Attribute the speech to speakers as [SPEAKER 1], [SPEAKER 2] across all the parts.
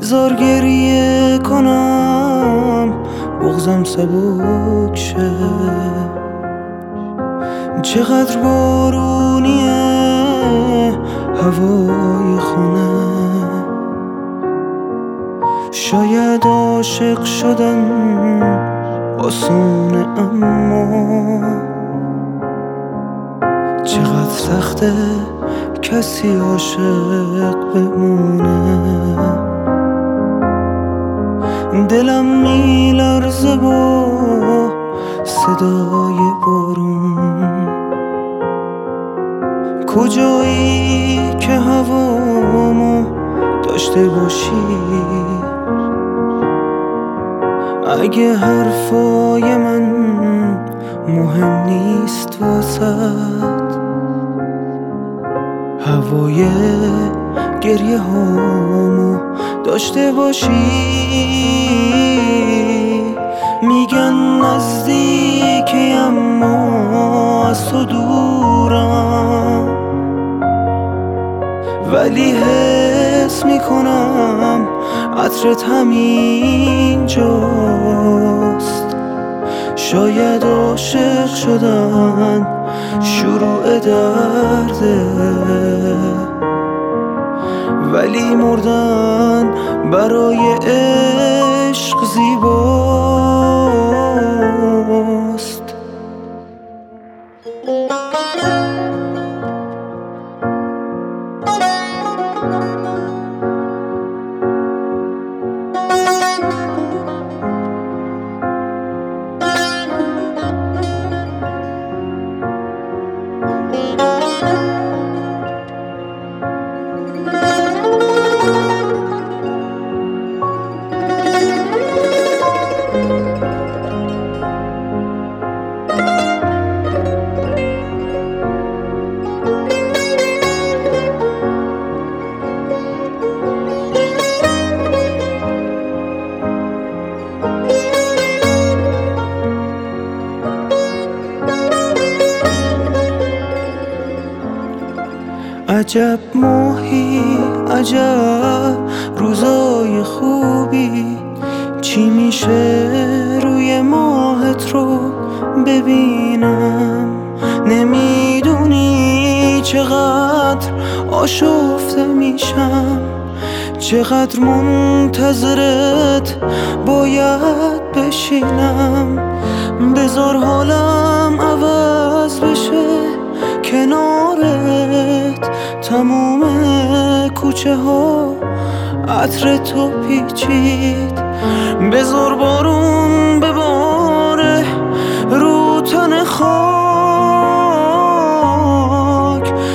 [SPEAKER 1] بزار گریه کنم بغزم سبک شه. چقدر بارونیه هوای خونه. شاید عاشق شدن آسونه اما چقدر سخته کسی عاشق بمونه. دلم میلرزه با صدای بارون کجایی که هوامو داشته باشی؟ اگه حرفای من مهم نیست واسد هوای گریه هامو داشته باشی. میگن نزدیکی اما از تو دورم. ولی حس می‌کنم عطرت همین جاست. شاید عاشق شدن شروع درده. ولی مردن برای عشق زیباست عجب ماهی عجب روزای خوبی. چی میشه روی ماهت رو ببینم؟ نمی‌دونی چقدر آشفته میشم. چقدر منتظرت باید بشینم. بزار حالم عوض بشه کنارت تموم کوچه ها عطر تو پیچید. بزار بارون بباره رو تن خاک.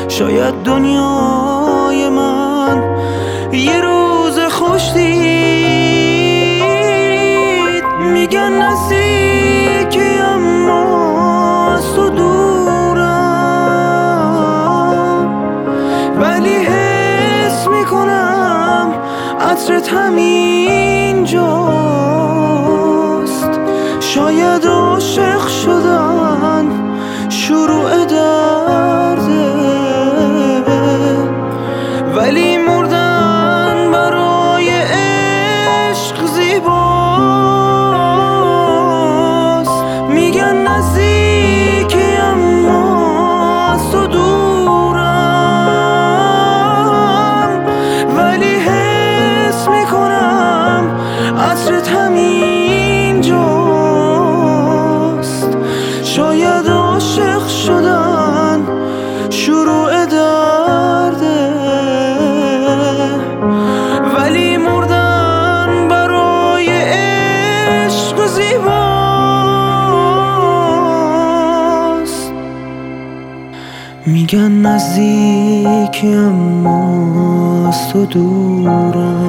[SPEAKER 1] شاید دنیای می‌کنم. عطرت همین جاست. شاید عاشق شدن عطرت همین جاست. شاید عاشق شدن شروع درده. ولی مردن برای عشق زیباست. میگن نزدیکی اما تو دورم.